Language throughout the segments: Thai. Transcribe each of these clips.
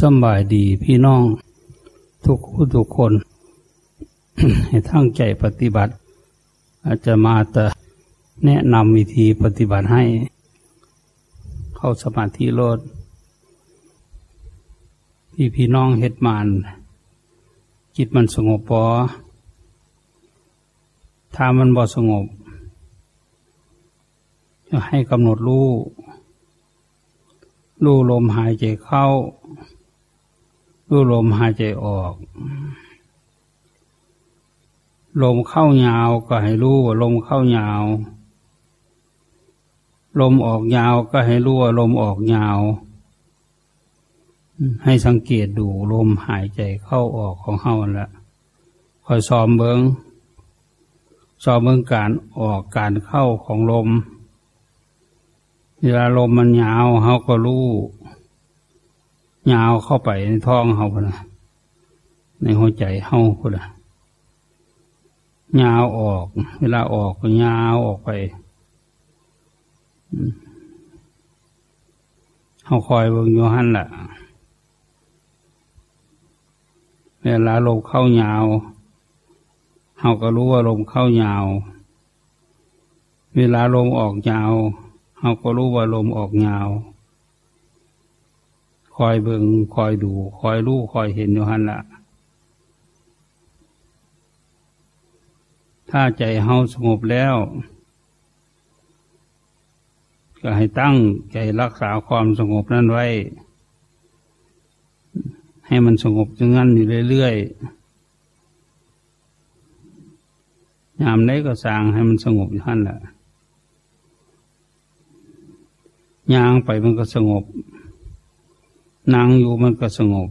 สบายดีพี่น้อง ทุกคู่ทุกคน ให้ทั้งใจปฏิบัติ อาจจะมาแต่แนะนำวิธีปฏิบัติให้ เข้าสมาธิโลดที่พี่น้องเฮ็ดมานจิตมันสงบปอถ้ามันบ่สงบจะให้กำหนดรู้รู้ลมหายใจเข้า รู้ลมหายใจออก ลมเข้ายาวก็ให้รู้ว่าลมเข้ายาว ลมออกยาวก็ให้รู้ว่าลมออกยาว ให้สังเกตดูลมหายใจเข้าออกของเฮาละคอยซ้อมเบิงซ้อมเบิงการออกการเข้าของลม เวลาลมมันยาวเฮาก็รู้ ยาวเข้าไปในท้องเฮาพนะในหัวใจเฮาพนะยาวออก เวลาออกก็ยาวออกไปเฮาคอยเบิ่งอยู่หันละ่ะเวลาลมเข้ายาวเฮาก็รู้ว่าลมเข้ายาว เวลาลมออกยาวเฮาก็รู้ว่าลมออกยาว คอยเบิงคอยดู คอยรู้คอยเห็นอยู่หันละถ้าใจเฮาสงบแล้ว ก็ให้ตั้งใจรักษาความสงบนั้นไว้ ให้มันสงบจังงั้นอยู่เรื่อยๆยามไหนก็สร้างให้มันสงบอยู่ท่านแหละยางไปมันก็สงบ นั่งอยู่มันก็สงบ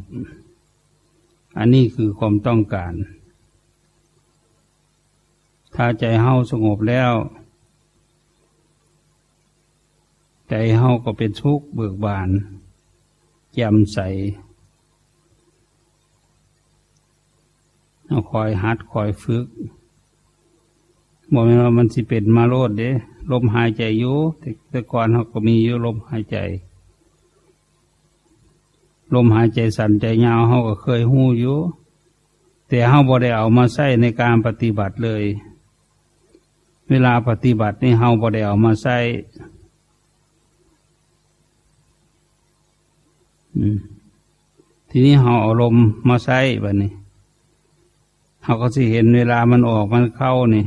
อันนี้คือความต้องการ ถ้าใจเฮาสงบแล้ว ใจเฮาก็เป็นทุกข์เบิกบานแจ่มใสเอาคอยหัดคอยฝึกบอกว่ามันสิเป็นมาโลดเด้ลมหายใจอยู่แต่ก่อนเขาก็มีอยู่ลมหายใจ ลมหายใจสั่นใจยาวเขาก็เคยหู้อยู่แต่เขาบ่ได้เอามาใช้ในการปฏิบัติเลย เวลาปฏิบัตินี่เขาบ่ได้เอามาใช้ทีนี้เขาเอาลมมาใช้แบบนี้เขาก็สิเห็นเวลามันออกมันเข้านี่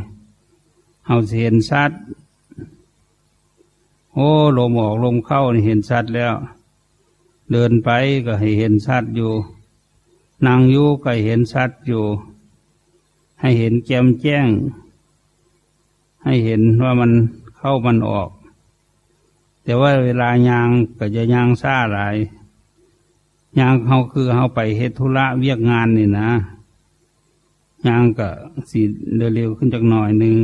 เขาสิเห็นชัดโอ้ลมออกลมเข้านี่เห็นชัดแล้ว เดินไปก็ให้เห็นชัดอยู่ นั่งอยู่ก็เห็นชัดอยู่ ให้เห็นแจ่มแจ้ง ให้เห็นว่ามันเข้ามันออก แต่ว่าเวลายางก็จะยางซ่าหลายยางเขาคือเขาไปเฮ็ดธุระเวียกงานนี่นะยางก็สีเร็วขึ้นจากหน่อยหนึ่ง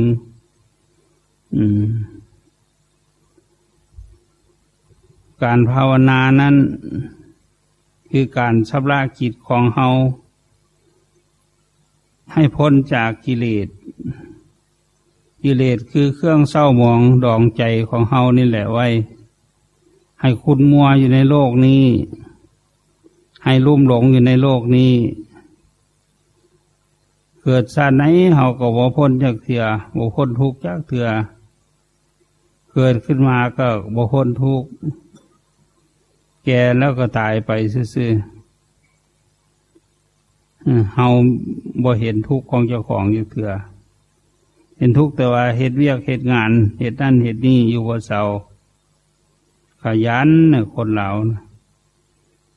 อืม การภาวนานั้น คือการชำระจิตของเฮาให้พ้นจากกิเลส กิเลสคือเครื่องเศร้าหมองดองใจของเฮานี่แหละไว้ ให้คุณมัวอยู่ในโลกนี้ ให้ลุ่มหลงอยู่ในโลกนี้ เกิดชาติไหนเฮาก็บ่พ้นจากเถื่อบ่พ้นทุกข์จากเถื่อเกิดขึ้นมาก็บ่พ้นทุกข์ แก่แล้วก็ตายไปซื่อๆเฮาบ่เห็นทุกข์ของเจ้าของอยู่เถื่อเห็นทุกข์แต่ว่าเหตุเวียกเหตุงานเหตุนั่นเหตุนี้อยู่บ่เศร้าขยันคนเหล่า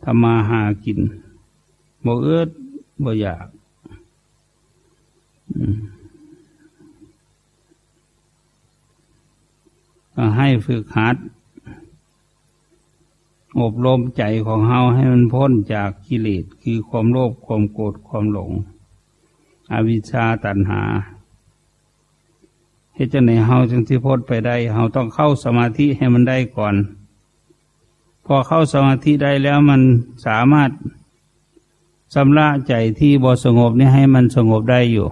ทำมาหากินบ่เอื้อบ่อยากก็ให้ฝึกหัด อบรมใจของเฮาให้มันพ้นจากกิเลสคือความโลภความโกรธความหลง อวิชชาตัณหาเหตุจะไหนเฮาจึงที่พ้นไปได้เฮาต้องเข้าสมาธิให้มันได้ก่อน พอเข้าสมาธิได้แล้วมันสามารถชำระใจที่บสงบนี่ให้มันสงบได้อยู่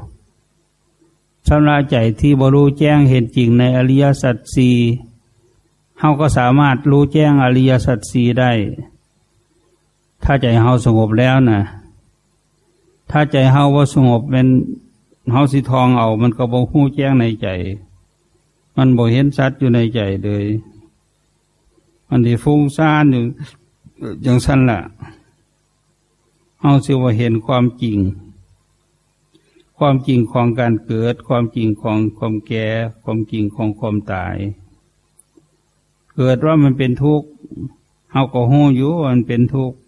ชำระใจที่บรู้แจ้งเห็นจริงในอริยสัจสี่ เฮาก็สามารถรู้แจ้งอริยสัจสีได้ ถ้าใจเฮาสงบแล้วนะถ้าใจเฮาว่าสงบเป็นเฮาสิทองเอา มันก็บ่ฮู้แจ้งในใจ มันบ่เห็นชัดอยู่ในใจเลย มันที่ฟุ้งซ่านอยู่อย่างสั้นละ่ะเฮาสิว่าเห็นความจริง ความจริงของการเกิด ความจริงของความแก่ ความจริงของความตาย เกิดว่ามันเป็นทุกข์เฮาก็หู้อยู่ว่ามันเป็นทุกข์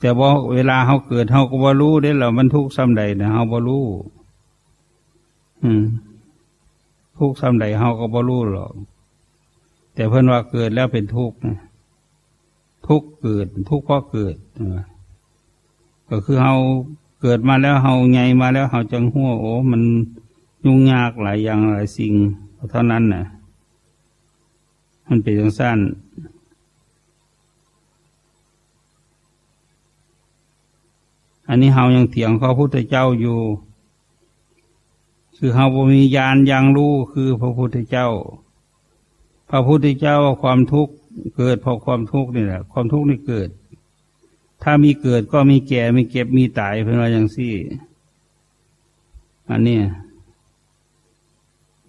แต่ว่าเวลาเขาเกิดเขาก็บ่รู้ได้หรอมันทุกข์ซ้ำใดนะเขาบ่รู้อืมทุกข์ซ้ำใดเขาก็บ่รู้หรอกแต่เพื่อนว่าเกิดแล้วเป็นทุกข์นะทุกข์เกิด ทุกข์เพราะเกิดก็คือเขาเกิดมาแล้วเขาไงมาแล้วเขาจังหัวโอ้มันยุ่งยากหลายอย่างหลายสิ่งเท่านั้นนะ่ะ มันเป็นอย่างสั้นอันนี้เฮายังเถียงพระพุทธเจ้าอยู่ คือเฮาบ่มีญาณยังรู้คือพระพุทธเจ้า พระพุทธเจ้าความทุกข์เกิดเพราะความทุกข์นี่แหละ ความทุกข์นี่เกิด ถ้ามีเกิดก็มีแก่มีเก็บมีตายเป็นว่าอย่างสี่อันนี้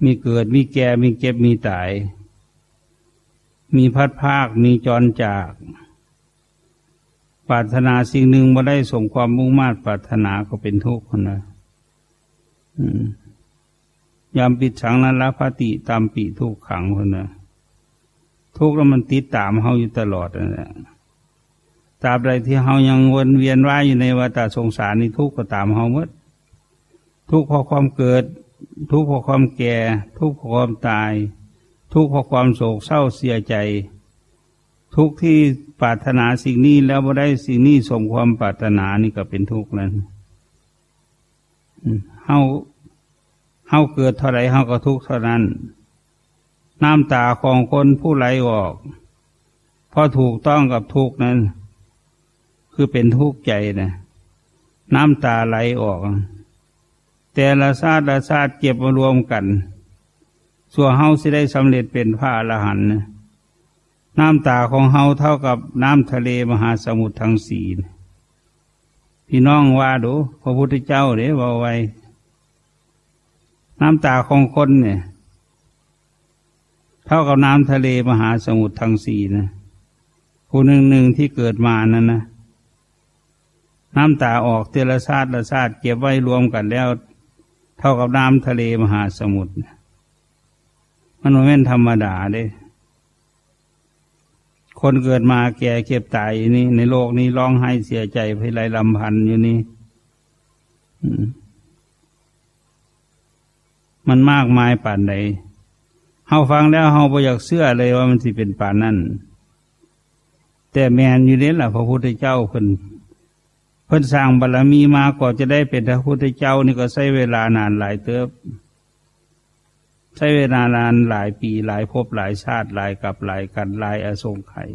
มีเกิดมีแก่มีเก็บมีตาย มีพัดภาคมีจรจาก ปรารถนาสิ่งหนึ่งมาได้สมความมุ่งมา่ปรารถนาก็เป็นทุกข์คนนะยามปิดฉังนั้นละพติตามปีทุกขังคนนะทุกข์แล้วมันติดตามเฮาอยู่ตลอดนะตราบใดที่เฮายังวนเวียนว่ายอยู่ในวัฏสงสารนี่ทุกข์ก็ตามเฮาหมดทุกข์เพราะความเกิด ทุกข์เพราะความแก่ ทุกข์เพราะความตาย ทุกข์เพราะความโศกเศร้าเสียใจ ทุกข์ที่ปรารถนาสิ่งนี้แล้วบ่ได้สิ่งนี้สมความปรารถนานี่ก็เป็นทุกข์แล้วเฮาเฮาเกิดเท่าไรเฮาก็ทุกข์เท่านั้น น้ำตาของคนผู้ไหลออกพอถูกต้องกับทุกข์นั้น คือเป็นทุกข์ใจนะน้ำตาไหลออก แต่ละชาติละชาติเก็บมารวมกัน ส่วนเฮาสิได้สำเร็จเป็นพระอรหันต์น้ำตาของเฮาเท่ากับน้ำทะเลมหาสมุทรทั้งสี่พี่น้องว่าดู พระพุทธเจ้าเด้ว่าไว้ น้ำตาของคนเนี่ย เท่ากับน้ำทะเลมหาสมุทรทั้งสี่นะผู้หนึ่งหนึ่งที่เกิดมานั่นนะน้ำตาออกเตละชาติละชาติเก็บไว้รวมกันแล้ว เท่ากับน้ำทะเลมหาสมุทร มันไม่เป็นธรรมดาเด้คนเกิดมาแก่เก็บตายนี่ ในโลกนี้ร้องไห้เสียใจพิไรลำพันอยู่นี่มันมากมายป่านใดเฮาฟังแล้วเฮาบ่อยากเชื่อเลยว่ามันสิเป็นป่านนั้นแต่แมนอยู่นี่แหละพระพุทธเจ้าเพิ่นเพิ่นสร้างบารรมีมาก่อนจะได้เป็นพระพุทธเจ้านี่ก็ใช้เวลานานหลายเติบ ใช้เวลานานหลายปีหลายภพหลายชาติหลายกับหลายกันหลายอสงไขย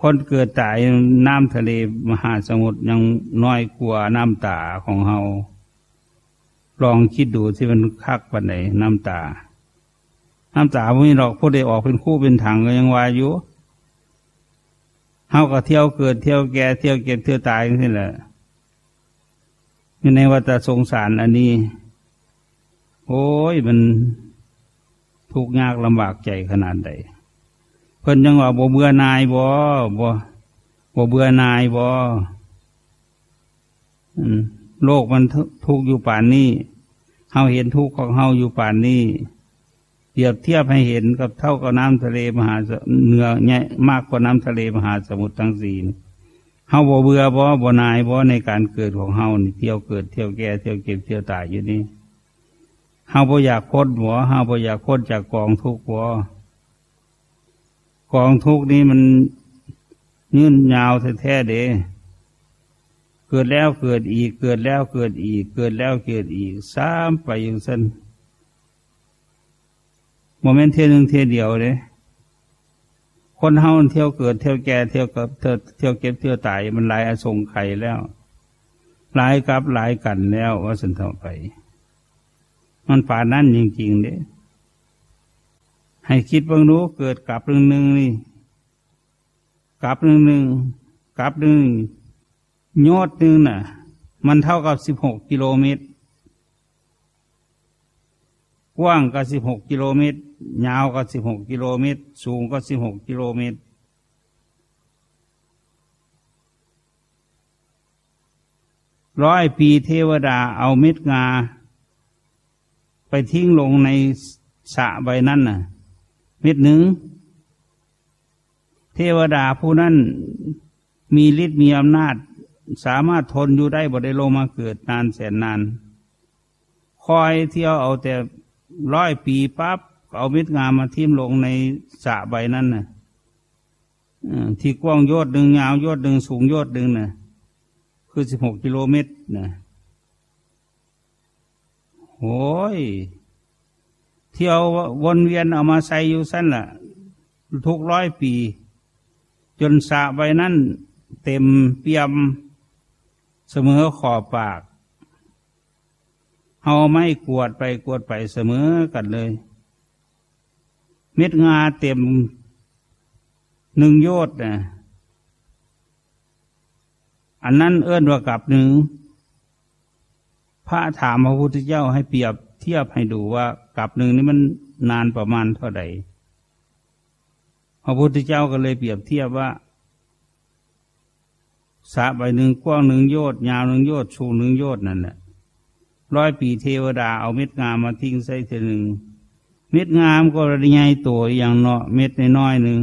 คนเกิดตายน้ำทะเลมหาสมุทรยังน้อยกว่าน้ำตาของเฮาลองคิดดูที่มันคักปันไหนน้ำตา น้ำตาพวกนี้หรอกพวกได้ออกเป็นคู่เป็นถังก็ยังวายอยู่เฮาก็เที่ยวเกิดเที่ยวแก่เที่ยวเก็บเที่ยวตายนี่แหละในวัฏสงสารอันนี้ โอ้ยมันทุกข์ยากลำบากใจขนาดใดเพิ่นยังว่าบ่เบื่อนายบ่บ่บ่เบื่อนายบ่โลกมันทุกข์อยู่ป่านนี้เฮาเห็นทุกข์ของเฮาอยู่ป่านนี้เปรียบเทียบให้เห็นกับเท่ากับน้ำทะเลมหาเนื้อใหญ่มากกว่าน้ำทะเลมหาสมุทรทั้งสี่เฮาบ่เบื่อบ่บ่นายบ่ในการเกิดของเฮานี่เที่ยวเกิดเที่ยวแก่เที่ยวเก็บเที่ยวตายอยู่นี่ เฮาบ่อยากพ้นหัวเฮาบ่อยากพ้นจากกองทุกข์หัวกองทุกข์นี้มันยืนยาวแท้ๆเด้เกิดแล้วเกิดอีก เกิดแล้วเกิดอีก เกิดแล้วเกิดอีกซ้ำไปอย่างสั้นโมเมนต์เที่ยวหนึ่งเที่ยวเดียวเลยคนเฮาเที่ยวเกิดเที่ยวแก่เที่ยวกับเที่ยวเก็บเที่ยวตายมันหลายอสงไข่แล้ว หลายกับหลายกันแล้วว่าสันทไป มันป่านั่นจริงๆเด้ให้คิดบางรู้เกิดกับเรื่องหนึ่งนี่กับหนึ่งหนึ่งกับหนึ่งโยดหนึ่งน่ะ มันเท่ากับสิบหกกิโลเมตร กว้างก็สิบหกกิโลเมตร ยาวก็สิบหกกิโลเมตร สูงก็สิบหกกิโลเมตรร้อยปีเทวดาเอาเม็ดงา ไปทิ้งลงในสะใบนั้นน่ะ เม็ดหนึ่ง เทวดาผู้นั้นมีฤทธิ์มีอำนาจ สามารถทนอยู่ได้บ่ได้ลงมาเกิดนานแสนนาน คอยเที่ยวเอาแต่ร้อยปีปั๊บเอาเม็ดงามมาทิ่มลงในสะใบนั้นน่ะที่กว้างโยดหนึ่งยาวโยดหนึ่งสูงโยดหนึ่งน่ะ คือสิบหกกิโลเมตรน่ะ โอ้ยเที่ยววนเวียนเอามาใส่อยู่สั้นละ่ะ ทุกร้อยปี จนสะใบนั้นเต็มเปี่ยม เสมอขอบปากเอาไม่กวดไปกวดไปเสมอกันเลย เม็ดงาเต็มหนึ่งโยดนะอันนั้นเอื้อนว่ากับหนึ่ง พระถามพระพุทธเจ้าให้เปรียบเทียบให้ดูว่ากับหนึ่งนี้มันนานประมาณเท่าใดพระพุทธเจ้าก็เลยเปรียบเทียบว่าสะใบหนึ่งกว้างหนึ่งโยดยาวหนึ่งโยดชูหนึ่งโยดนั่นแหละร้อยปีเทวดาเอาเม็ดงามมาทิ้งใส่ทีหนึ่งเม็ดงามก็ระใหญ่ตัวอย่างเนาะเม็ดน้อยหนึ่ง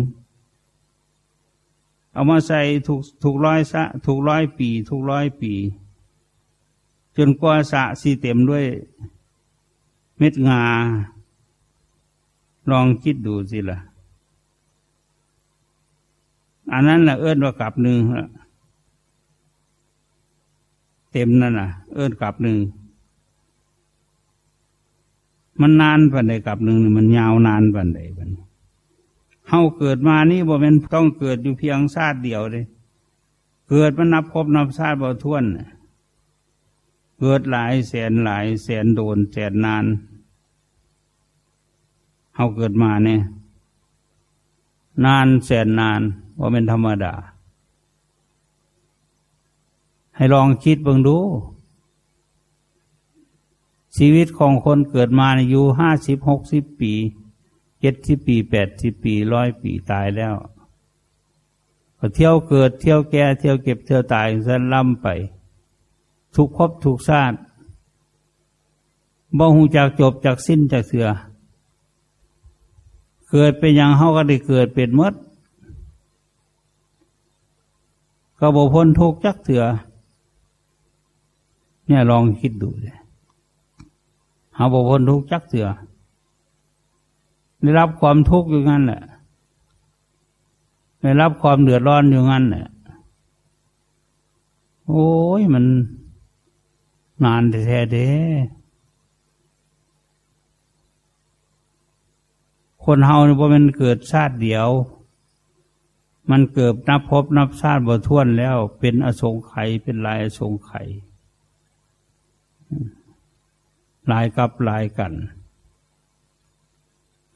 เอามาใส่ถูกถูกร้อยสะถูกร้อยปี ถูกร้อยปี จนกว่าสะสีเต็มด้วยเม็ดงา ลองคิดดูสิละ่ะ อันนั้นแหละเอื้นว่ากับหนึ่งเต็มนั่นน่ะ เอื้นกับหนึ่งมันนานปันใดกับหนึ่งมันยาวนานปันใดปันเฮาเกิดมานี่บ่เป็นต้องเกิดอยู่เพียงชาติเดียวเลยเกิดมันนับพบนับชาติบ่ท้วน เกิดหลายแสนหลายแสนโดนแสนนานเฮาเกิดมาเนี่ยนานแสนนานว่าเป็นธรรมดา ให้ลองคิดเบิ่งดู ชีวิตของคนเกิดมาอยู่ห้าสิบหกสิบปีเจ็ดสิบปีแปดสิบปีร้อยปีตายแล้ว ก็เที่ยวเกิดเที่ยวแก่เที่ยวเก็บเที่ยวตายสันล่ำไป ทุกภพทุกชาติบ่หูจากจบจากสิ้นจากเสือ เกิดเป็นอย่างเฮาก็ได้เกิดเป็นมดก็บ่พ้นทุกจักเถือ เนี่ยลองคิดดูเลยหาบุพ้นทุกจักเสือ ได้รับความทุกข์อยู่งั้นแหละ ได้รับความเดือดร้อนอยู่งั้นแหละ โอ้ยมัน นานแท้เด้คนเฮาเนี่ยพอมันเกิดชาติเดียว มันเกิดนับพบนับชาติบ่ท้วนแล้ว เป็นอสงไขยเป็นลายอสงไขยลายกับลายกัน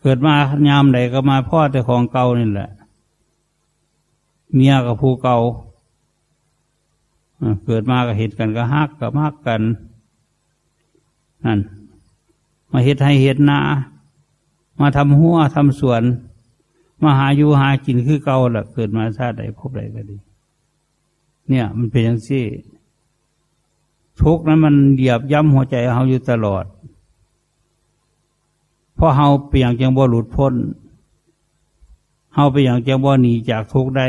เกิดมายามใดก็มาพ่อแต่ของเก่านี่แหละ เมียกับผู้เก่า เกิดมาก็เห็นกันก็ฮักกับฮักกันนั่นมาเห็ดให้เห็ดนามาทำหัวทำสวน มาหาอยู่หากินคือเก่าแหละเกิดมาชาติใดพบใดก็ดี เนี่ย มันเป็นอย่างที่ทุกนั้นมันเหยียบย่ำหัวใจเฮาอยู่ตลอดเพราะเฮาเปลี่ยนจังบ่หลุดพ้นเฮาไปอย่างจังบ่หนีจากทุกได้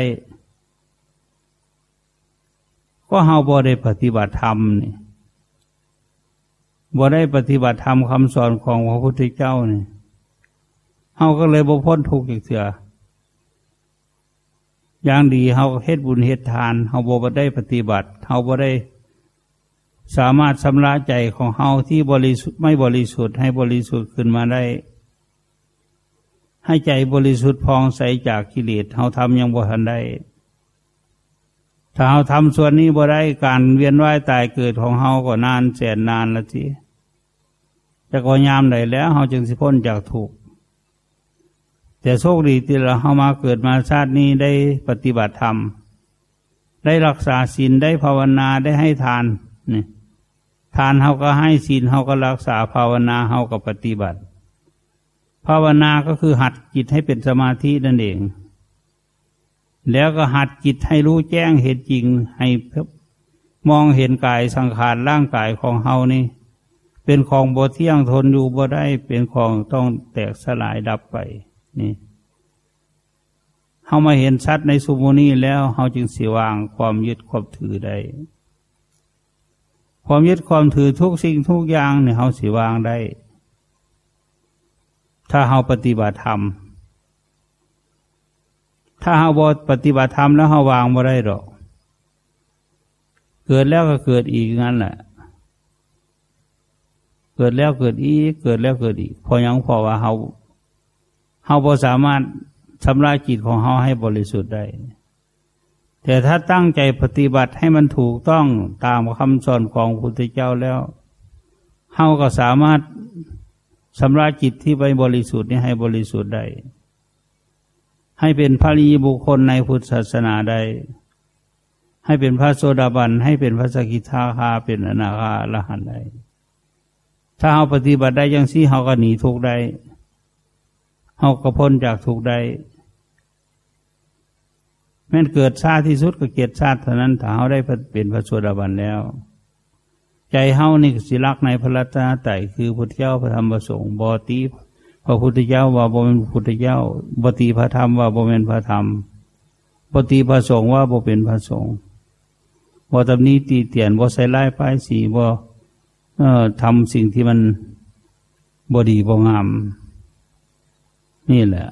ก็เฮาบ่ได้ปฏิบัติธรรมนี่บ่ได้ปฏิบัติธรรมคำสอนของพระพุทธเจ้านี่เฮาก็เลยบ่พ้นทุกข์อีกเถื่ออย่างดีเฮาเฮ็ดบุญเฮ็ดทานเฮาบ่ได้ปฏิบัติเฮาบ่ได้สามารถชำระใจของเฮาที่บริสุทธิ์ไม่บริสุทธิ์ให้บริสุทธิ์ขึ้นมาได้ ให้ใจบริสุทธิ์พองใสจากกิเลสเฮาทำยังบ่ทันได้ ถ้าเฮาทำส่วนนี้บ่ได้การเวียนว่ายตายเกิดของเฮาก็นานแสนนานละทีจะก็ยามใดแล้วเฮาจึงสิพ้นจากถูกแต่โชคดีที่เราเขามาเกิดมาชาตินี้ได้ปฏิบัติธรรม ได้รักษาศีลได้ภาวนาได้ให้ทานนี่ทานเขาก็ให้ศีลเขาก็รักษาภาวนาเขาก็ปฏิบัติ ภาวนาก็คือหัดจิตให้เป็นสมาธินั่นเอง แล้วก็หัดจิตให้รู้แจ้งเห็นจริงให้มองเห็นกายสังขารร่างกายของเฮานี่ เป็นของบ่เที่ยงทนอยู่บ่ได้เป็นของต้องแตกสลายดับไปนี่เฮามาเห็นชัดในสุโมนีแล้วเฮาจึงสิวางความยึดความถือได้ความยึดความถือทุกสิ่งทุกอย่างเนี่ยเขาสิวางได้ ถ้าเขาปฏิบัติธรรม ถ้าเขาบอปฏิบัติธรรมแล้วเขาวางไม่ได้หรอก เกิดแล้วก็เกิดอีกงั้นแหละ เกิดแล้วเกิดอีก เกิดแล้วเกิดอีก พอยังพอว่าเขาเขาพอสามารถชำระจิตของเขาให้บริสุทธิ์ได้ แต่ถ้าตั้งใจปฏิบัติให้มันถูกต้องตามคำสอนของพระพุทธเจ้าแล้วเฮาก็สามารถสำระจิตที่ไปบริสุทธิ์นี้ให้บริสุทธิ์ได้ ให้เป็นพระรีบุคคลในพุทธศาสนาได้ให้เป็นพระโสดาบัน ให้เป็นพระสกิทาคา เป็นอนาคาละหันได้ถ้าเฮาปฏิบัติได้ยังซี่เฮาก็หนีทุกได้เฮาก็พ้นจากทุกได้แม้นเกิดชาติที่สุดก็เกียรติชาติเท่านั้นถ้าเขาได้เป็นพระสวดาบันแล้ว ใจเฮานี่สิรักในพระรัตนตรัยคือพุทธเจ้าพระธรรมพระสงฆ์บอตี พระพุทธเจ้าว่าบ่เป็นพุทธเจ้าบตีพระธรรมว่าบ่เป็นพระธรรมบตีพระสงฆ์ว่าบ่เป็นพระสงฆ์บ่ตำนี้ตีเตียนบ่ใส่ลายป้ายสีบ่เอ่อทำสิ่งที่มันบ่ดีบ่งาม นี่แหละ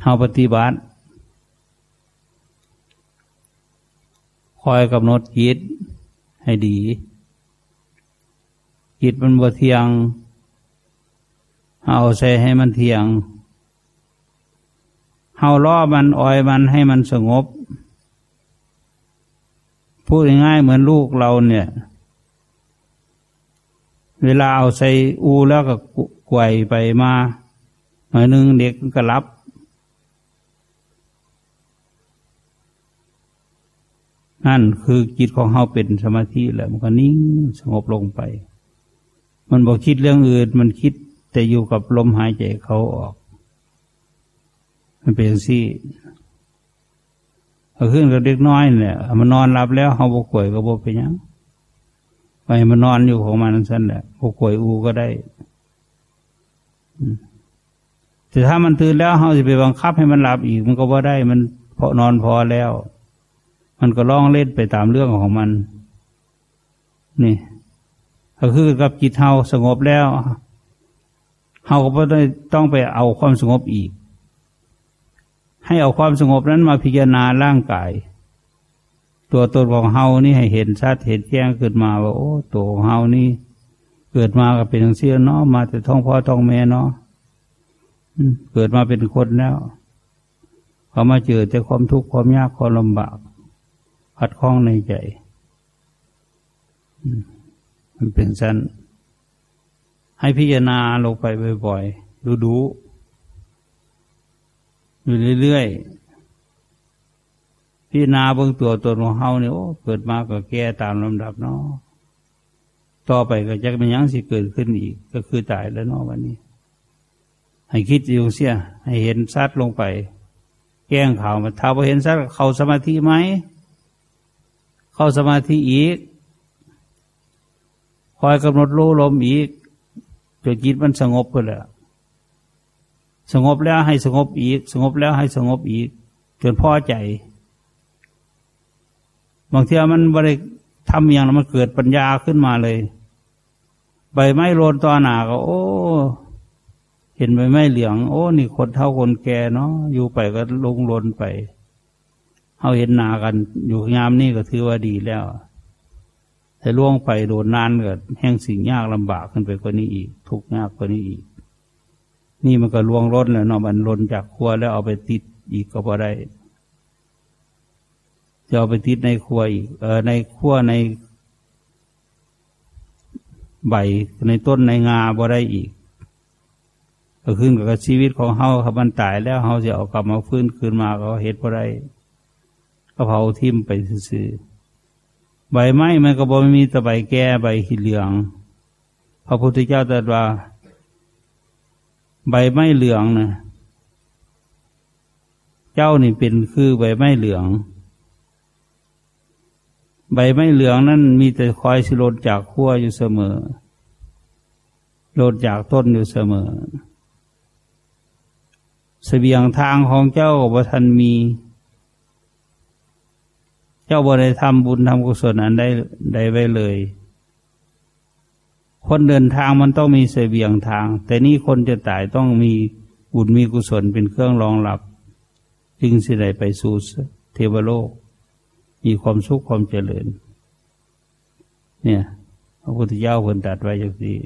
เฮาปฏิบัติคอยกำหนดจิตให้ดีจิตมันบ่เทียง เอาใส่ให้มันเที่ยงเฮาล่อมันอ่อยมันให้มันสงบ พูดง่ายๆเหมือนลูกเราเนี่ย เวลาเอาใส่อูแล้วก็กวยไปมาหน่อยนึงเด็กก็รับนั่นคือจิตของเฮาเป็นสมาธิแล้วมันก็นิ่งสงบลงไป มันบอกคิดเรื่องอื่น มันคิด แต่อยู่กับลมหายใจเขาออก มันเป็นสี่เอาขึ้นกับเด็กน้อยเนี่ยมันนอนหลับแล้วเฮาบกป่วยก็บกไปยังไปมันนอนอยู่ของมันนั่นแหละบกป่วยอูก็ได้แต่ถ้ามันตื่นแล้วเฮาจะไปบังคับให้มันหลับอีก มันก็ว่าได้ มันพอนอนพอแล้ว มันก็ร้องเล่นไปตามเรื่องของมัน นี่ก็คือกับจิตเฮาสงบแล้ว เฮาก็ไม่ได้ต้องไปเอาความสงบอีก ให้เอาความสงบนั้นมาพิจารณาร่างกาย ตัวตนของเฮานี่ให้เห็นชัดเห็นแจ้งขึ้นมาว่าโอ้ตัวของเฮานี่ เกิดมาก็เป็นอย่างเสียเนาะมาแต่ท้องพ่อท้องแม่เนาะเกิดมาเป็นคนแล้วเขามาเจอแต่ความทุกข์ความยากความลำบากขัดข้องในใจ มันเป็นชั้น ให้พิจารณาลงไปบ่อยๆ ดูดูอยู่เรื่อยๆ พิจารณาเบื้องตัวตนของเฮาเนี่ยโอ้เกิดมาก็แก่ตามลำดับเนาะต่อไปก็จะเป็นยังสิเกิดขึ้นอีก ก็คือตายแล้วเนาะวันนี้ ให้คิดอยู่เสีย ให้เห็นซัดลงไป แก้งข่าวมาถ้าพอเห็นซัดเข้าสมาธิไหม เข้าสมาธิอีก คอยกำหนดรู้ลมอีก จนจิตมันสงบไปแล้วสงบแล้วให้สงบอีก สงบแล้วให้สงบอีก จนพอใจ บางทีมันบริทำอย่างนั้นมันเกิดปัญญาขึ้นมาเลย ใบไม้โรนตอหนาก็ โอ้ เห็นใบไม้เหลือง โอ้ นี่คนเท่าคนแก่เนาะอยู่ไปก็ลงลนไปเอาเห็นหนากัน อยู่ยามนี่ก็ถือว่าดีแล้ว ถ้าล่วงไปโดนนานเก็แห้งสิ่งยากลำบากขึ้นไปกว่านี้อีก ทุกยากกว่านี้อีก นี่มันก็ล่วงล้นแล้วเนาะมันล้นจากครัวแล้วเอาไปติดอีกก็พอได้จะเอาไปติดในครัวอีกเออในครัวในใบในต้นในงาบ่ได้อีก ก็ขึ้นกับชีวิตของเฮาครับมันตายแล้วเฮาจะเอากลับมาฟื้นคืนมาก็เหตุอะไรก็เผาทิ่มไปซื่อ ใบไม้มันก็บ่มีแต่ใบแก่ใบขีเหลือง พระพุทธเจ้าตรัสว่า ใบไม้เหลืองนะเจ้านี่เป็นคือใบไม้เหลือง ใบไม้เหลืองนั้นมีแต่คอยสิลดจากขั้วอยู่เสมอลดจากต้นอยู่เสมอสเสบียงทางของเจ้าบ่ทันมี เจ้าบ่ได้ทำบุญทำกุศลอันใดใดไว้เลย คนเดินทางมันต้องมีเสบียงทาง แต่นี่คนจะตายต้องมีบุญมีกุศลเป็นเครื่องรองรับ จึงสิได้ไปสู่เทวโลก มีความสุขความเจริญ เนี่ยพระพุทธเจ้าคนตัดไว้อย่างนี้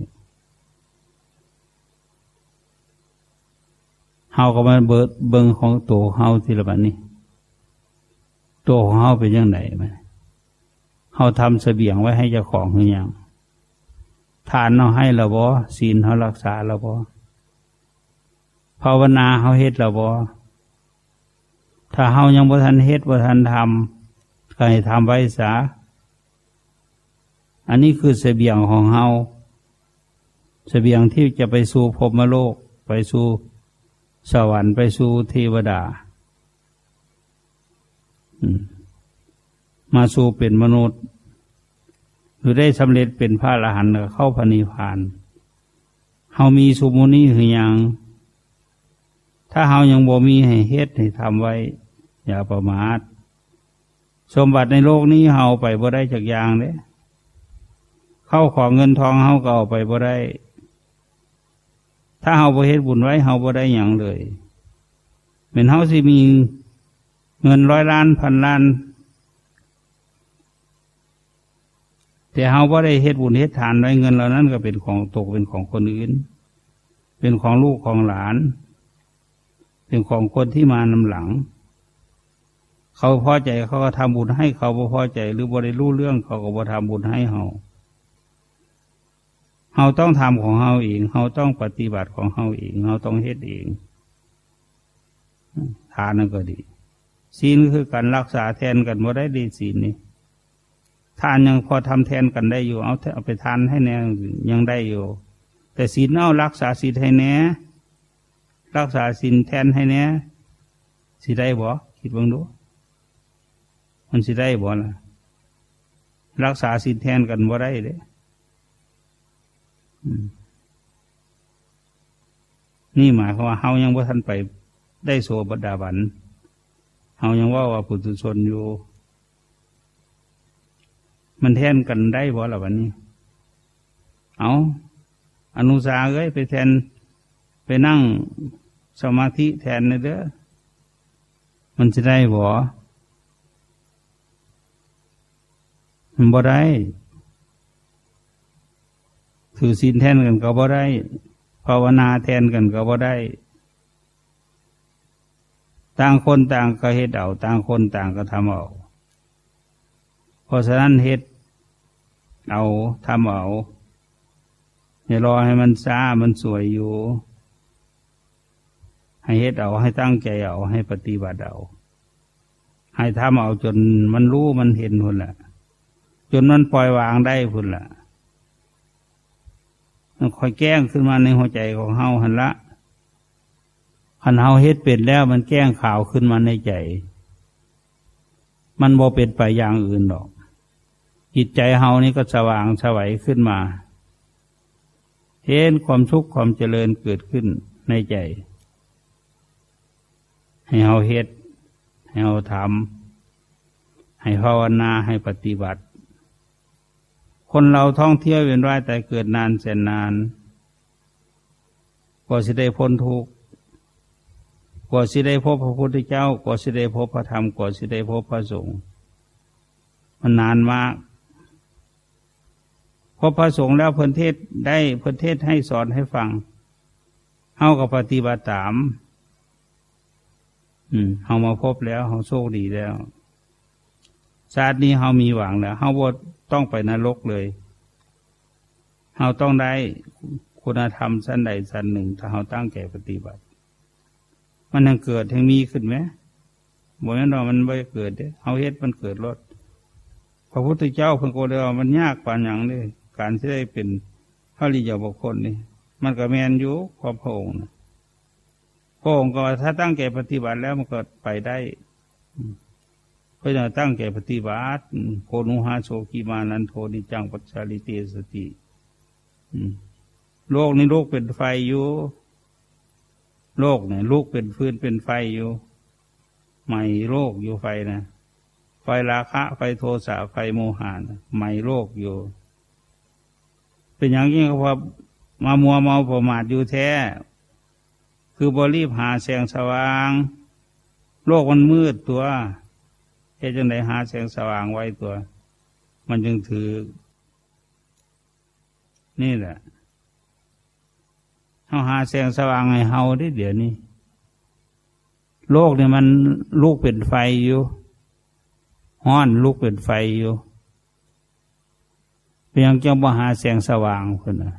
เฮาก็มาเบิดเบิงของตัวเฮาทีละบัดนี้ ตัวของเฮาเป็นยังไงมันเฮาทำเสบียงไว้ให้เจ้าของหรือยังทานเราให้เราบ่ศีลเรารักษาเราบ่ภาวนาเขาเฮ็ดเราบ่ถ้าเฮายังบ่ทันเฮ็ดบ่ทันทำก็ให้ทำไว้ซะอันนี้คือเสบียงของเฮาเสบียงที่จะไปสู่ภพมโลก ไปสู่สวรรค์ไปสู่เทวดา มาสู่เป็นมนุษย์ หรือได้สำเร็จเป็นพระอรหันต์เข้าพระนิพพานเฮามีสุมุนีหรือยัง ถ้าเฮายังบ่มีให้เฮ็ดให้ทำไว้ อย่าประมาทสมบัติในโลกนี้เฮาไปบ่ได้จากอย่างเด้เข้าของเงินทองเฮาก็เอาไปบ่ได้ ถ้าเฮาบ่เฮ็ดบุญไว้เฮาบ่ได้อย่างเลยเป็นเฮาสิมี เงินร้อยล้านพันล้าน แต่เฮาบ่ได้เฮ็ดบุญเฮ็ดทานไว้เงินเหล่านั้นก็เป็นของตกเป็นของคนอื่น เป็นของลูกของหลาน เป็นของคนที่มานำหลัง เขาพอใจเขาก็ทำบุญให้เขาบ่พอใจ หรือบ่ได้รู้เรื่องเขาก็บ่ทำบุญให้เฮาเฮาต้องทำของเฮาเองเฮาต้องปฏิบัติของเฮาเองเฮาต้องเฮ็ดเองทานนั่นก็ดี ศีลคือการรักษาแทนกันบ่ได้ดีศีลนี่ทานยังพอทำแทนกันได้อยู่เอาเอาไปทานให้แน่ยังได้อยู่ แต่ศีลเอารักษาศีลให้แน่รักษาศีลแทนให้แน่สิได้บ่คิดบ้างดูมันสิได้บ่ล่ะรักษาศีลแทนกันบ่ได้เด้นี่หมายความว่าเฮายังว่าท่านไปได้โสบดาบัน เฮายังว่าว่าปุถุชนอยู่ มันแทนกันได้บ่ละวันนี้ เอาอนุสาเอ้ยไปแทนไปนั่งสมาธิแทนเด้อ มันจะได้บ่มันบ่ได้ถือศีลแทนกันก็บ่ได้ภาวนาแทนกันก็บ่ได้ ต่างคนต่างก็เฮ็ดเอาต่างคนต่างก็ทำเอาเพราะฉะนั้นเฮ็ดเอาทำเอาอย่ารอให้มันซามันสวยอยู่ ให้เฮ็ดเอาให้ตั้งใจเอาให้ปฏิบัติเอาให้ทำเอาจนมันรู้มันเห็นพุ่นละจนมันปล่อยวางได้พุ่นละมันคอยแก้งขึ้นมาในหัวใจของเฮาหันละ หันเฮาเฮ็ดเป็นแล้วมันแก้งข่าวขึ้นมาในใจ มันบ่เป็นไปอย่างอื่นหรอก จิตใจเฮานี่ก็สว่างสวัยขึ้นมา เห็นความทุกข์ความเจริญเกิดขึ้นในใจ ให้เฮาเฮ็ด ให้เฮาทำให้ภาวนาให้ปฏิบัติ คนเราท่องเที่ยวเวียนว่ายแต่เกิดนานแสนนานกว่าสิได้พ้นทุกข์ กว่าสิได้พบพระพุทธเจ้ากว่าสิได้พบพระธรรมกว่าสิได้พบพระสงฆ์มันนานมากพบพระสงฆ์แล้วเพิ่นเทศได้เพิ่นเทศให้สอนให้ฟังเฮากับปฏิบัติตาม อืมเฮามาพบแล้วเฮาโชคดีแล้วชาตินี้เฮามีหวังแล้วเฮาบดต้องไปนรกเลยเราต้องได้คุณธรรมสั้นใดสั้นหนึ่ง ถ้าเราตั้งใจปฏิบัติ มันยังเกิดยังมีขึ้นไหมบอกนั้นเรามันไม่เกิดเด้เอาเฮ็ดมันเกิดรถพระพุทธเจ้าเพิ่งโกเดียวมันยากกว่าอย่างนี้การที่ได้เป็นพระริยบุคคลนี่มันก็แมนอยู่พอพระองค์พระองค์ก็ถ้าตั้งใจปฏิบัติแล้วมันก็ไปได้เพราะฉะนั้นตั้งใจปฏิบัติโพนุหาโชกีมานันโทนิจังปัจจาริเตสติโลกนี้โลกเป็นไฟอยู่ โลกเนี่ยลูกเป็นฟืนเป็นไฟอยู่ใหม่โลกอยู่ไฟนะไฟราคะไฟโทสะไฟโมหะใหม่โลกอยู่ เป็นอย่างนี้เพราะมามัวเมาประมาทอยู่แท้ คือบรีบหาแสงสว่าง โลกมันมืดตัวเฮ็ดจังไดหาแสงสว่างไว้ตัว มันจึงถือ นี่แหละ เฮาหาแสงสว่างให้เฮาได้เดี๋ยวนี้ โลกเนี่ยมันลูกเป็นไฟอยู่ห้อนลูกเป็นไฟอยู่เพียงจังบ่หาแสงสว่างคนน่ะ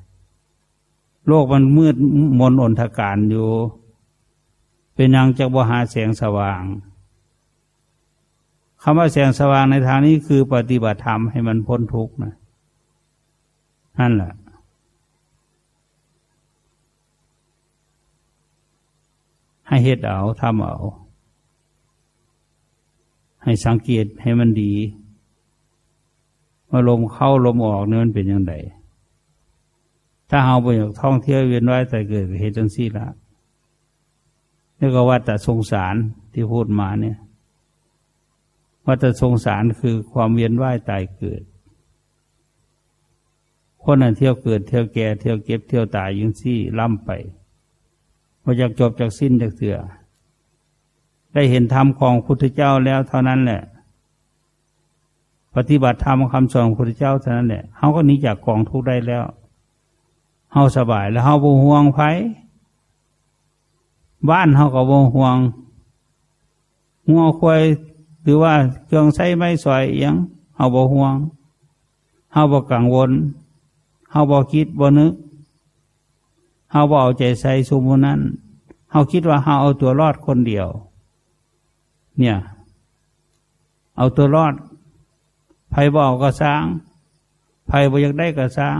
โลกมันมืดมนอนทการอยู่ เป็นยังจะบ่หาแสงสว่างคำว่าแสงสว่างในทางนี้คือปฏิบัติธรรมให้มันพ้นทุกข์นะนั่นแหละ ให้เหตุเอาทำเอา ให้สังเกตให้มันดี ว่าลมเข้าลมออกเนี่ยมันเป็นยังไงถ้าเอาไปอยากท่องเที่ยวเวียนว่ายแต่เกิดเหตุจังซี่ละนี่ก็ว่าแต่สงสารที่พูดมาเนี่ยวัฏสงสารคือความเวียนว่ายตายเกิด คนนั้นเที่ยวเกิดเที่ยวแก่เที่ยวเก็บเที่ยวตายยิ่งซี่ล่ำไป มาจากจบจากสิ้นจากเถื่อได้เห็นธรรมของพุทธเจ้าแล้วเท่านั้นแหละ ปฏิบัติธรรมคำสอนพุทธเจ้าเท่านั้นแหละเขาก็หนีจากกองทุกข์ได้แล้วเขาสบายแล้วเขาบ่ห่วงไผบ้านเขาก็บ่ห่วงงัวควายหรือว่าเครื่องใช้ไม้สอยยังเฮาบ่ห่วงเฮาบ่กังวลเฮาบ่คิดบ่นึก เฮาบ่เอาใจใส่สมมุนั้นเฮาคิดว่าเฮาเอาตัวรอดคนเดียว เนี่ย เอาตัวรอดไผบ่เอาก็สร้างไผบ่อยากได้ก็สร้าง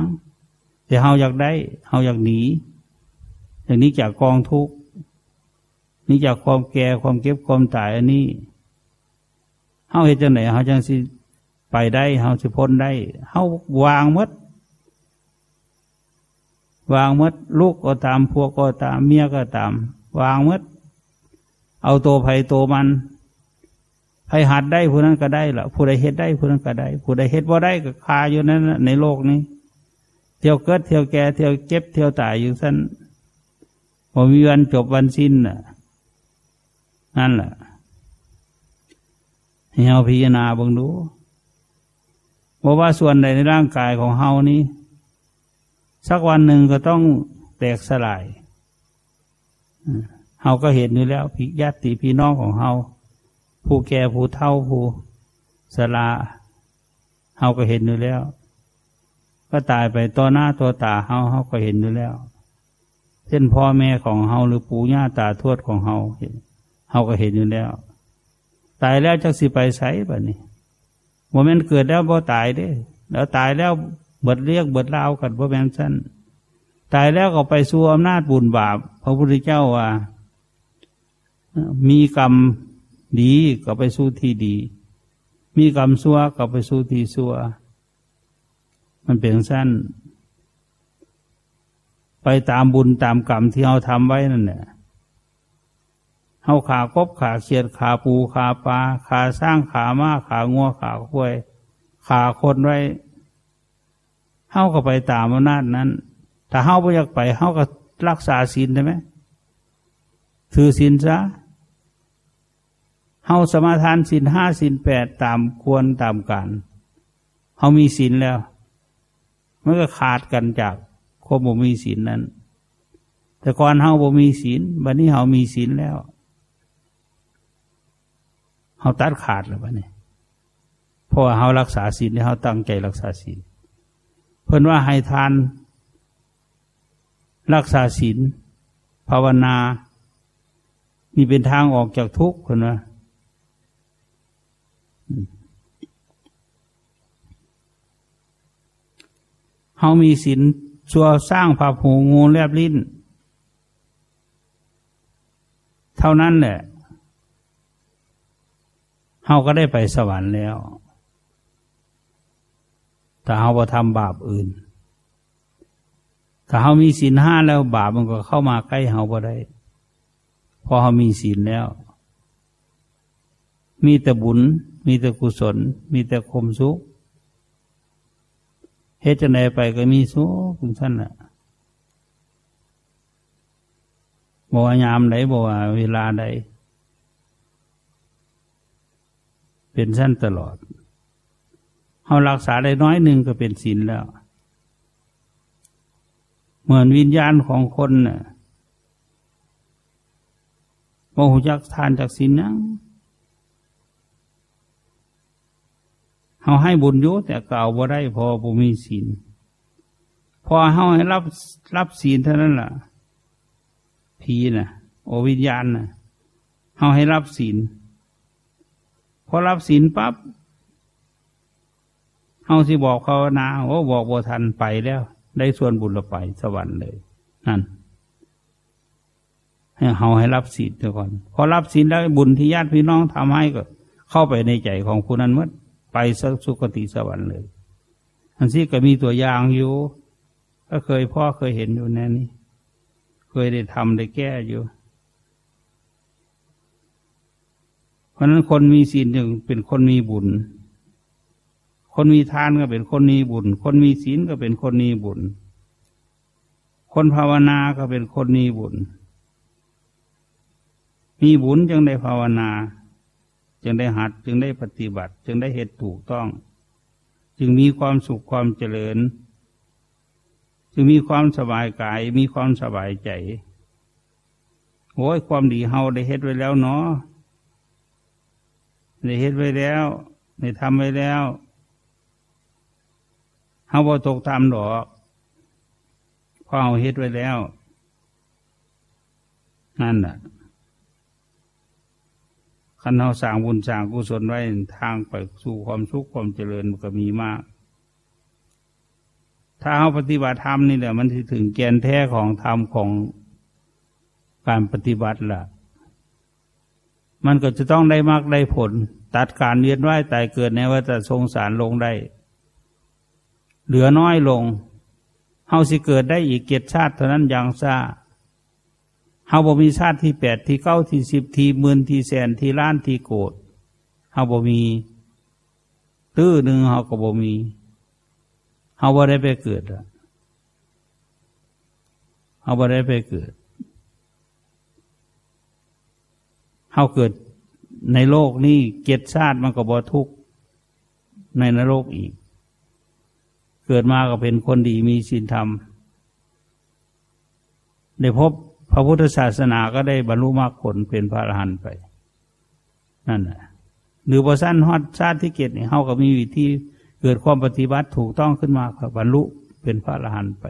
แต่เฮาอยากได้เฮาอยากหนีอย่างนี้จากกองทุกข์นี่จากความแก่ความเก็บความตายอันนี้เฮาเห็นจังไหนเฮาจังสิไปได้เฮาสิพ้นได้เฮาวางมด วางมดลูกก็ตามพวกก็ตามเมียก็ตาม วางมดเอาตัวไผ่ตัวมันไผ่หัดได้ผู้นั้นก็ได้ละผู้ใดเฮ็ดได้ผู้นั้นก็ได้ ผู้ใดเฮ็ดว่าได้ก็คาอยู่นั้นในโลกนี้เที่ยวเกิดเที่ยวแก่เที่ยวเจ็บเที่ยวตายอยู่สั้นพอมีวันจบวันสิ้นน่ะนั่นแหละให้เราพิจารณาบังดูว่าว่าส่วนใดในร่างกายของเฮานี้ สักวันหนึ่งก็ต้องแตกสลายเฮาก็เห็นอยู่แล้วพี่ญาติพี่น้องของเฮาผู้แก่ผู้เฒ่าผู้สลาเฮาก็เห็นอยู่แล้ว ก็ตายไปต่อหน้าตัวตาเฮาเฮาก็เห็นอยู่แล้ว เช่นพ่อแม่ของเฮาหรือปู่ย่าตาทวดของเฮาเฮาก็เห็นอยู่แล้ว ตายแล้วจักสิไปใสแบบนี้โมเมนต์เกิดแล้วบ่ตายเด้ แล้วตายแล้ว เบิดเรียกเบิดเล่ากันบ่แมนสั้นตายแล้วก็ไปสู่อำนาจบุญบาป พระพุทธเจ้าว่า มีกรรมดีก็ไปสู่ที่ดี มีกรรมซัวก็ไปสู่ที่ซัวมันเป็นสั้น ไปตามบุญตามกรรมที่เราทำไว้นั่นแหละเฮาขากบขาเขียดขาปูขาปลาขาสร้างขาม้าขางัวขาควายขาคนไว้ เฮาก็ไปตามอำนาจนั้น ถ้าเฮาไม่อยากไปเฮาก็รักษาศีลได้ไหมถือศีลซะเฮาสมาทานศีลห้าศีลแปดตามควรตามการเฮามีศีลแล้วมันก็ขาดกันจากคนบ่มีศีลนั้น แต่ก่อนเฮาบ่มีศีลบัดนี้เฮามีศีลแล้วเขาตัดขาดแล้ววะเนี่ยเพราะเขารักษาศีลเขาตั้งใจรักษาศีล เพิ่นว่าให้ทาน รักษาศีลภาวนา นี่เป็นทางออกจากทุกข์คนนะเฮามีศีลชัวสร้างผาผูงูแลบลิ้น เท่านั้นแหละเฮาก็ได้ไปสวรรค์แล้ว แต่เฮาบ่ทำบาปอื่น ถ้าเฮามีศีลห้าแล้วบาปมันก็เข้ามาใกล้เฮาบ่ได้พอเฮามีศีลแล้ว มีแต่บุญ มีแต่กุศล มีแต่คมสุขเฮ็ดจังไดไปก็มีสุขคุณท่านน่ะบ่ว่ายามใดบ่ว่าเวลาใด เป็นสั้นตลอด เฮารักษาได้น้อยหนึ่งก็เป็นศีลแล้ว เหมือนวิญญาณของคนน่ะบ่หูจักทานจากศีลนังเฮาให้บุญอยู่แต่เก่าบ่ได้พอบ่มีศีลพอเฮาให้รับรับศีลเท่านั้นล่ะผีน่ะ โอวิญญาณน่ะเฮาให้รับศีลพอรับศีลปั๊บ เฮาสิบอกภาวนาโอ้บอกบ่ทันไปแล้ว ได้ส่วนบุญละไปสวรรค์เลย นั่นให้เฮาให้รับศีลเดี๋ยวก่อน พอรับศีลแล้วบุญที่ญาติพี่น้องทำให้ก็ เข้าไปในใจของผู้นั้นเมื่อไปสุคติสวรรค์เลย อันที่ก็มีตัวอย่างอยู่ ก็เคยพ่อเคยเห็นอยู่แน่นี้ เคยได้ทำได้แก้อยู่ เพราะนั้นคนมีศีลจึงเป็นคนมีบุญ คนมีทานก็เป็นคนมีบุญ คนมีศีลก็เป็นคนมีบุญ คนภาวนาก็เป็นคนมีบุญ มีบุญจึงได้ภาวนา จึงได้หัดจึงได้ปฏิบัติ จึงได้เหตุถูกต้อง จึงมีความสุขความเจริญ จึงมีความสบายกายมีความสบายใจโอ้ยความดีเฮาได้เฮ็ดไว้แล้วเนาะได้เฮ็ดไว้แล้วได้ทำไว้แล้ว เฮาบ่ตกตามดอกพอเฮาเฮ็ดไว้แล้ว นั่นแหละคันเราสร้างบุญสร้างกุศลไว้ทางไปสู่ความสุขความเจริญมันก็มีมาก ถ้าเราปฏิบัติธรรมนี่แหละ มันถึงแกนแท้ของธรรมของการปฏิบัติล่ะ มันก็จะต้องได้มากได้ผล ตัดการเวียนว่ายตายเกิดในวัฏสงสารลงได้ เหลือน้อยลง เฮาสิเกิดได้อีกเกียรติชาติเท่านั้นอย่างซาเฮาบ่มีชาติที่แปดที่เก้าที่สิบที่หมื่นที่แสนที่ล้านที่โกดเฮาบ่มีตื้อหนึ่งเฮาก็บ่มีเฮาบ่ได้ไปเกิดเฮาบ่ได้ไปเกิดเฮาเกิดในโลกนี้เกียรติชาติมันก็บ่ทุกข์ในนรกอีก เกิดมาก็เป็นคนดีมีศีลธรรม ได้พบพระพุทธศาสนาก็ได้บรรลุมรรคผลเป็นพระอรหันต์ไป นั่นแหละหรือพอสั้นฮอดชาติที่เกตเนี่ยเขาก็มีวิธีเกิดความปฏิบัติถูกต้องขึ้นมาบบรรลุเป็นพระอรหันต์ไป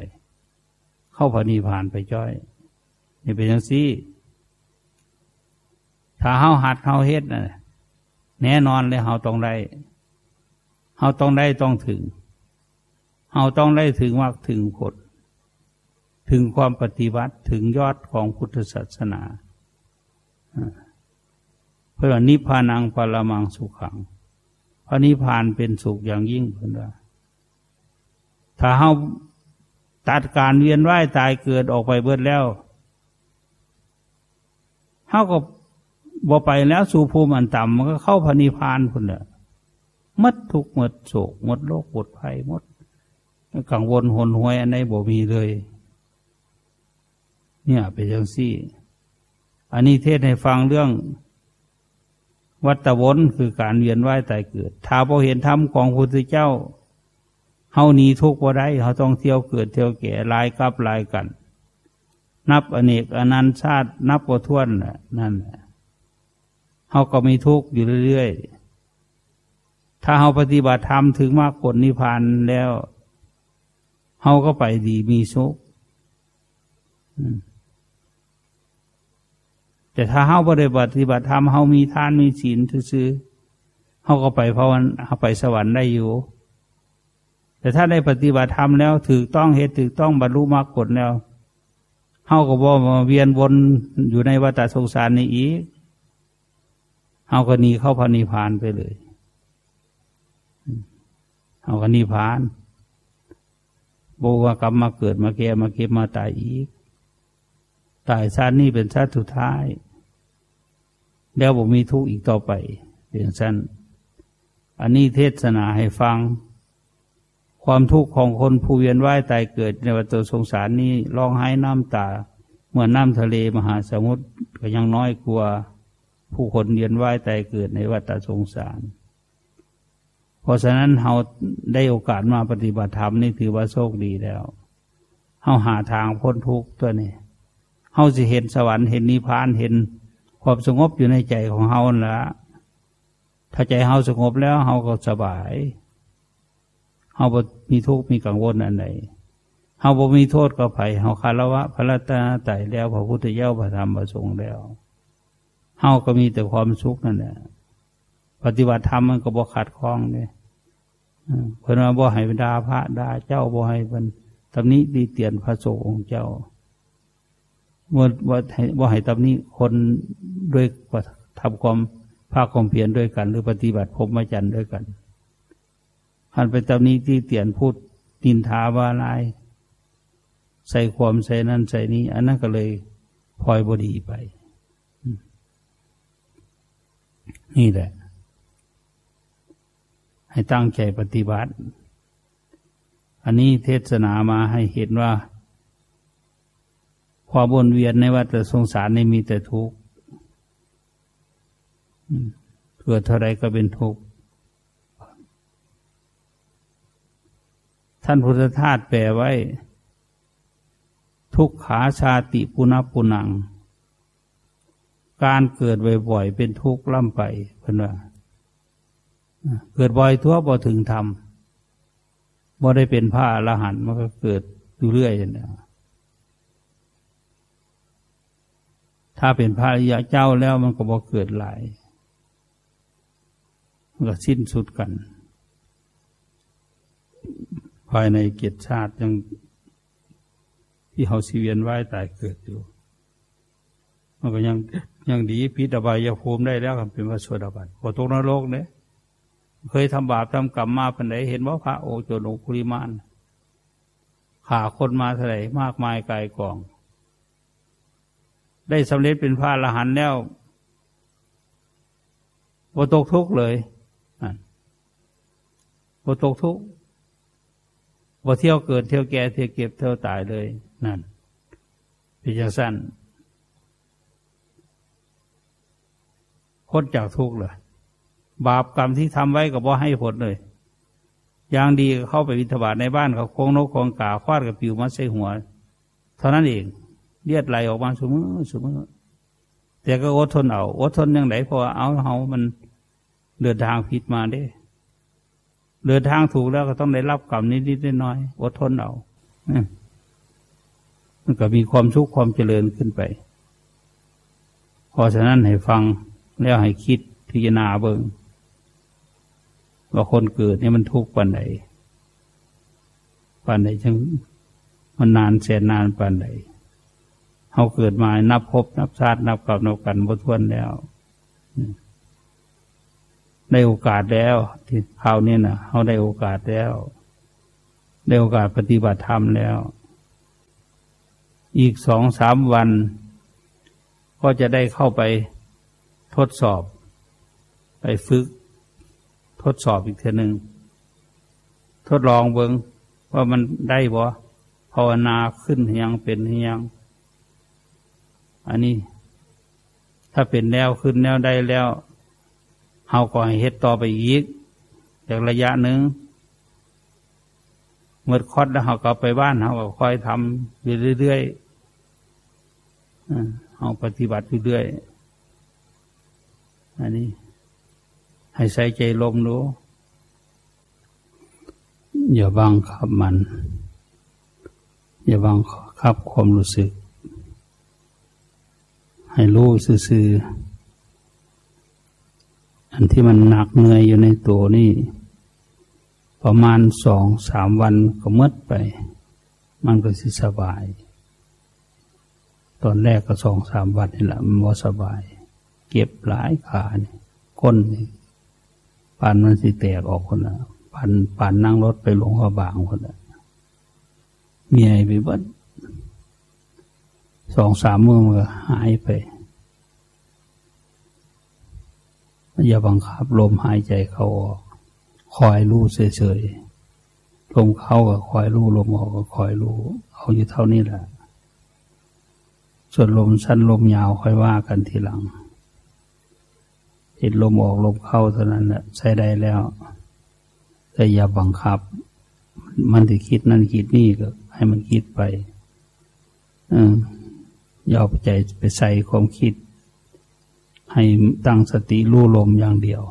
เข้าพระนิพพานไปจ้อยนี่เป็นอย่างซี่ ถ้าเฮาหัดเฮาเฮ็ดนะแน่นอนเลยเฮาต้องได้เฮาต้องได้ต้องถึง เฮาต้องได้ถึงมากถึงผล ถึงความปฏิบัติถึงยอดของพุทธศาสนาเพื่อนิพพานังปรมังสุขังพระนิพพานเป็นสุขอย่างยิ่งเพื่อนว่าถ้าเฮาตัดการเวียนว่ายตายเกิดออกไปเบิดแล้วเฮาก็บ่ไปแล้วสู่ภูมิอันต่ำมันก็เข้าพระนิพพานพุ่นแหละมัดทุกหมดโศกหมดโรคหมดภัยหมด กังวลหนหวยอันไหนบ่มีเลย เนี่ยเป็นอย่างซี่ อันนี้เทศให้ฟังเรื่อง วัตวนคือการเวียนว่ายตายเกิด ถ้าพอเห็นธรรมของพระพุทธเจ้าเฮาหนีทุกข์บ่ได้เขาต้องเที่ยวเกิดเที่ยวแก่ลายกับลายกัน นับอเนกอนันต์ชาติ นับบ่ท้วนนั่นเฮาก็มีทุกข์อยู่เรื่อยๆถ้าเฮาปฏิบัติธรรมถึงมากผลนิพพานแล้ว เฮาก็ไปดีมีสุขแต่ถ้าเฮาบ่ได้ปฏิบัติธรรมเฮามีทานมีศีลซื่อเฮาก็ไปเพราะวันเฮาไปสวรรค์ได้อยู่ แต่ถ้าได้ปฏิบัติธรรมแล้วถือต้องเหตุถือต้องบรรลุมรรคผลแล้วเฮาก็บ่มาเวียนวนอยู่ในวัฏสงสารนี้อีกเฮาก็หนีเข้าพระนิพพานไปเลยเฮาก็นิพพาน โบวกรรมมาเกิดมาแก่มาเก็บมาตายอีก ตายชาตินี้เป็นชาติสุดท้าย แล้วบ่มีทุกข์อีกต่อไปเรื่องสั้นอันนี้เทศนาให้ฟัง ความทุกข์ของคนผู้เวียนว่ายตายเกิดในวัฏสงสารนี้ร้องไห้น้ำตาเมื่อน้ำทะเลมหาสมุทรก็ยังน้อยกว่า ผู้คนเวียนว่ายตายเกิดในวัฏสงสาร ราะฉะนั้นเราได้โอกาสมาปฏิบัติธรรมนี่ถือว่าโชคดีแล้วเราหาทางพ้นทุกข์ตัวนี้เราจะเห็นสวรรค์เห็นนิพพานเห็นความสงบอยู่ในใจของเราละถ้าใจเราสงบแล้วเราก็สบายเราบ่มีทุกข์มีกังวลอันใดเราบ่มีโทษก็ไปเราคารวะพระรัตนตรัยแล้วพระพุทธเจ้าพระธรรมพระสงฆ์แล้วเฮาก็มีแต่ความสุขนั่นแหละปฏิบัติธรรมมันก็บ่ขัดข้องเนี่ย เพิ่นว่าบ่ให้ดาพระดาเจ้าบ่ให้เพิ่นตำนี้ดีเตียนพระสงฆ์เจ้าบ่บ่ให้บ่ให้ตำนี้คนด้วยทำความภาคความเพียรด้วยกัน หรือปฏิบัติพรหมจรรย์ด้วยกันหันไปตำนี้ที่เตียนพูดตินทาว่าลาย ใส่ความใส่นั่นใส่นี้ อันนั้นก็เลยพลอยบดีไป นี่แหละ ให้ตั้งใจปฏิบัติ อันนี้เทศนามาให้เห็นว่าความวนเวียนในวัฏสงสารในมีแต่ทุกข์เกิดเท่าไรก็เป็นทุกข์ท่านพุทธทาสแปลไว้ ทุกขาชาติปุณปุนัง การเกิดบ่อยๆเป็นทุกข์ล่ำไปเพื่อนว่า เกิดบ่อยทั่วบ่ถึงธรรมบ่ได้เป็นพระอรหันมันก็เกิดอยู่เรื่อยอย่างนี้ถ้าเป็นพระยาเจ้าแล้วมันก็บ่เกิดหลายมันก็สิ้นสุดกัน ภายในเกียรติชาติยังที่เขาสีเวียนว่ายตายเกิดอยู่ มันก็ยังยังดีพิษอบายภูมิได้แล้วเป็นพระสวดาบันพอตกนรกเนี่ย เคยทำบาปทำกรรมมาเป็นไหนเห็นว่าพระโอโจนคุริมานขาคนมาเท่าไหร่มากมายกายกอง ได้สำเร็จเป็นพระอรหันต์แล้วพอตกทุกข์เลยพอตกทุกข์พอเที่ยวเกิดเที่ยวแก่เที่ยวเก็บเที่ยวตายเลย นั่นพิจารณาพ้นจากทุกข์เลย บาปกรรมที่ทำไว้ก็บ่ให้ผลเลย อย่างดีเข้าไปวิทบาทในบ้านเขาโค้งนกโค้งกาควาดกับปิวมาใส่หัว เท่านั้นเองเลียดไหลออกมาสมอสมอแต่ก็อดทนเอาอดทนยังไงเพราะเอาเขามันเดินทางผิดมาได้เดินทางถูกแล้วก็ต้องได้รับกรรมนิดๆน้อยๆอดทนเอามันก็มีความสุขความเจริญขึ้นไป เพราะฉะนั้นให้ฟังแล้วให้คิดพิจารณาเบิง ว่าคนเกิดเนี่ยมันทุกข์ปันไหนปันไหนจังมันนานแสนนานปันไหนเขาเกิดมานับพบนับชาตินับกับนับกันบทวนแล้วได้โอกาสแล้วที่คราวนี้นะเขาได้โอกาสแล้ว ได้โอกาสปฏิบัติธรรมแล้ว อีกสองสามวัน ก็จะได้เข้าไปทดสอบ ไปฝึก ทดสอบอีกเทีหนึ่งทดลองเบิงว่ามันได้บ่ภาวนาขึ้นยังเป็นยังอันนี้ ถ้าเป็นแนวขึ้นแนวได้แล้วเฮาก็ให้เฮ็ดต่อไปอีกจากระยะหนึ่งเมื่อคอดแล้วเขาก็ไปบ้านเขาก็คอยทำเรื่อยๆเขาปฏิบัติอยู่เรื่อยอันนี้ ให้ใส่ใจลมดูอย่าบังคับมัน อย่าบังคับความรู้สึก ให้รู้ซื่ออันที่มันหนักเหนื่อยอยู่ในตัวนี่ประมาณสองสามวันก็มดไป มันก็สิสบาย ตอนแรกก็สองสามวันนี่แหละมันว่าสบาย เก็บหลายขาเนี่ยก้นนี่ ปานมันสิแตกออกคนละปานปานนั่งรถไปหลวงพ่อบางคนละเมียไปบัดสองสามมือมันก็หายไปอย่าบังคับลมหายใจเขาออก คอยรู้เฉยๆลมเข้าก็คอยรู้ลมออกก็คอยรู้ เอาอยู่เท่านี้แหละ ส่วนลมสั้นลมยาวค่อยว่ากันทีหลัง เห็นลมออกลมเข้าเท่านั้นแหละใช้ได้แล้ว แต่อย่าบังคับ มันจะคิดนั่นคิดนี่ก็ ให้มันคิดไปอืมอย่าเอาใจไปใส่ความคิด ให้ตั้งสติรู้ลมอย่างเดียว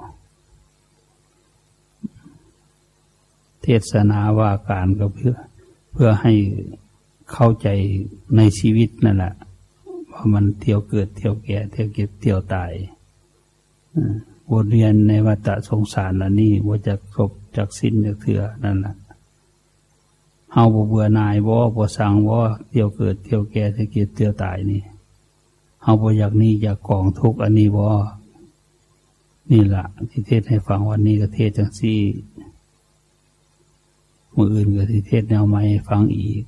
เทศนาว่าการก็เพื่อ เพื่อให้เข้าใจในชีวิตนั่นแหละว่ามันเที่ยวเกิดเที่ยวแก่เที่ยวเก็บเที่ยวตาย วนเวียนในวัฏสงสารอันนี้ว่าจะจบจากสิ้นจากเถื่อนั่นแหละเฮาบ่เบื่อนายบ่บ่สั่งบ่เที่ยวเกิดเที่ยวแก่เที่ยวเก็บเที่ยวตายนี่เฮาบ่อยากนี่อยากกองทุกอันนี้บ่นี่แหละที่เทศให้ฟังวันนี้ก็เทศจังซี่มืออื่นก็ที่เทศแนวใหม่ฟังอีก